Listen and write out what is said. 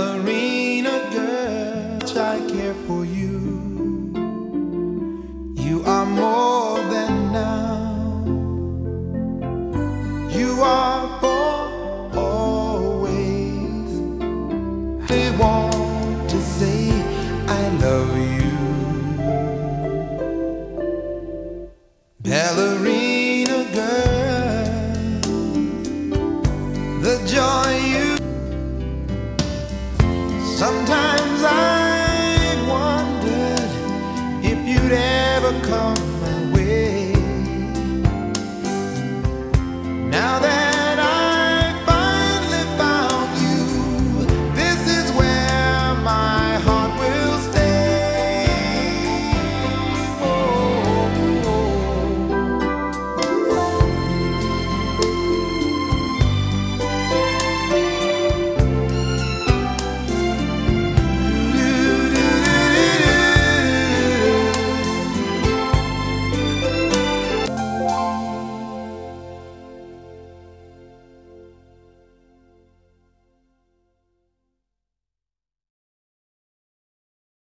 ballerina girl, I care for you. You are more than now. You are for always. They want to say I love you, ballerina girl. The joy. Come